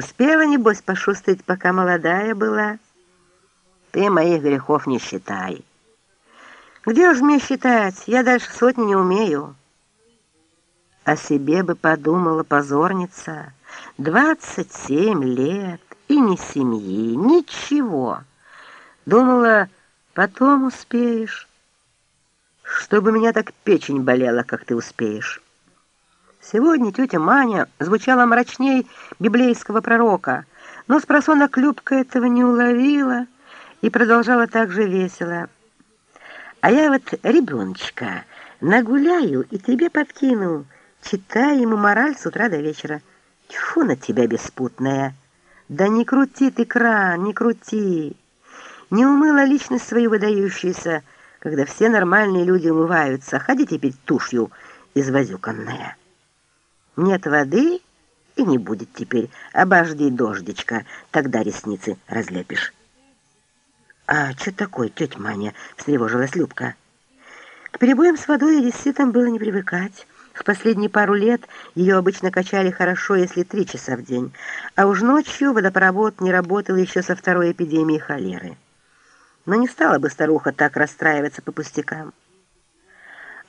Успела, небось, пошустить, пока молодая была? Ты моих грехов не считай. Где уж мне считать? Я дальше сотни не умею. О себе бы подумала позорница. Двадцать семь лет, и ни семьи, ничего. Думала, потом успеешь. Чтобы меня так печень болела, как ты успеешь. Сегодня тетя Маня звучала мрачней библейского пророка, но спросонок Любка этого не уловила и продолжала так же весело. «А я вот ребеночка нагуляю и тебе подкину, читая ему мораль с утра до вечера. Тьфу на тебя, беспутная! Да не крути ты кран, не крути! Не умыла личность свою выдающуюся, когда все нормальные люди умываются, ходи теперь тушью извозюканная». Нет воды и не будет теперь. Обожди дождичка, тогда ресницы разлепишь. «А что такое, тетя Маня?» — встревожилась Любка. К перебоям с водой и десятам было не привыкать. В последние пару лет ее обычно качали хорошо, если три часа в день, а уж ночью водопровод не работал еще со второй эпидемией холеры. Но не стала бы старуха так расстраиваться по пустякам.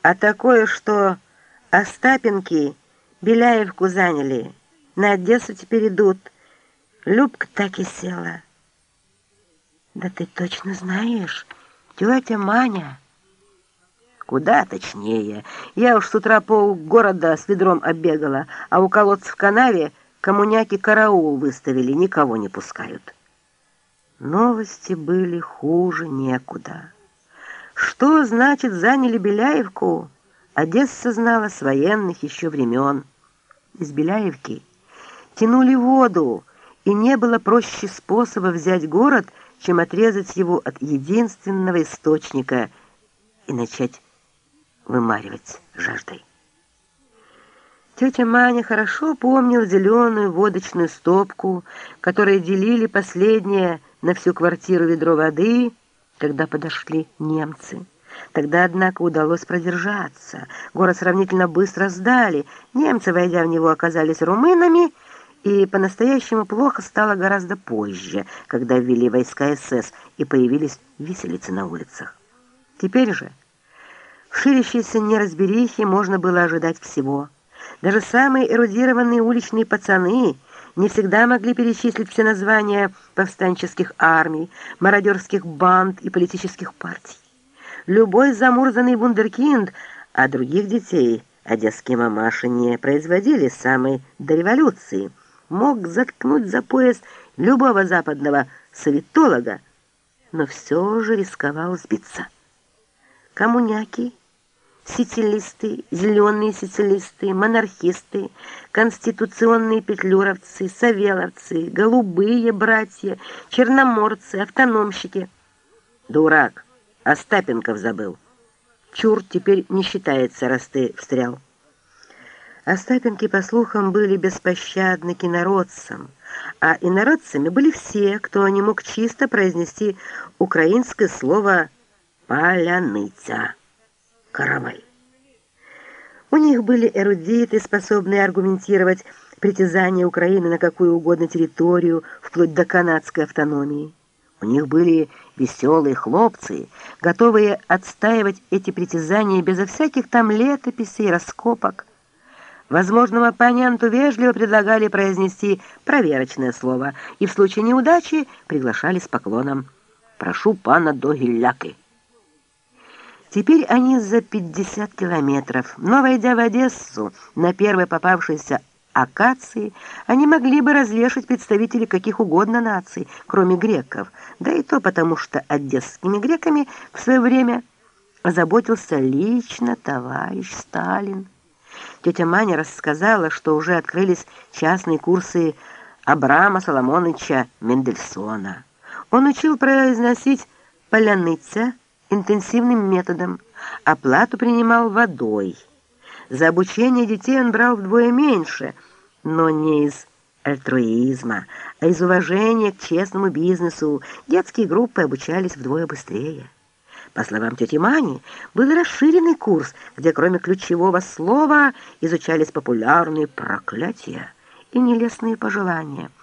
А такое, что Остапенки Беляевку заняли. На Одессу теперь идут. Любка так и села. Да ты точно знаешь, тетя Маня? Куда точнее. Я уж с утра пол города с ведром оббегала, а у колодца в канаве коммуняки караул выставили, никого не пускают. Новости были хуже некуда. Что значит заняли Беляевку? Одесса знала с военных еще времен из Беляевки тянули воду, и не было проще способа взять город, чем отрезать его от единственного источника и начать вымаривать жаждой. Тетя Маня хорошо помнила зеленую водочную стопку, которой делили последнее на всю квартиру ведро воды, когда подошли немцы. Тогда, однако, удалось продержаться. Город сравнительно быстро сдали. Немцы, войдя в него, оказались румынами, и по-настоящему плохо стало гораздо позже, когда ввели войска СС и появились виселицы на улицах. Теперь же в ширящейся неразберихе можно было ожидать всего. Даже самые эрудированные уличные пацаны не всегда могли перечислить все названия повстанческих армий, мародерских банд и политических партий любой замурзанный вундеркинд, а других детей одесские мамаши не производили самой до революции, мог заткнуть за пояс любого западного советолога, но все же рисковал сбиться. Коммуняки, сицилисты, зеленые сицилисты, монархисты, конституционные петлюровцы, савеловцы, голубые братья, черноморцы, автономщики. Дурак! Остапенков забыл. Чур теперь не считается, раз ты встрял. Остапенки, по слухам, были беспощадны к инородцам, а инородцами были все, кто не мог чисто произнести украинское слово «поляныця» — «каравай». У них были эрудиты, способные аргументировать притязание Украины на какую угодно территорию, вплоть до канадской автономии. У них были веселые хлопцы, готовые отстаивать эти притязания безо всяких там летописей раскопок. Возможному оппоненту вежливо предлагали произнести проверочное слово и в случае неудачи приглашали с поклоном «Прошу пана до гилляки». Теперь они за 50 километров, но, войдя в Одессу на первой попавшейся акации, они могли бы развешать представителей каких угодно наций, кроме греков, да и то потому, что одесскими греками в свое время озаботился лично товарищ Сталин. Тетя Маня рассказала, что уже открылись частные курсы Абрама Соломоновича Мендельсона. Он учил произносить «поляныця» интенсивным методом, оплату принимал водой – за обучение детей он брал вдвое меньше, но не из альтруизма, а из уважения к честному бизнесу. Детские группы обучались вдвое быстрее. По словам тети Мани, был расширенный курс, где кроме ключевого слова изучались популярные проклятия и нелестные пожелания –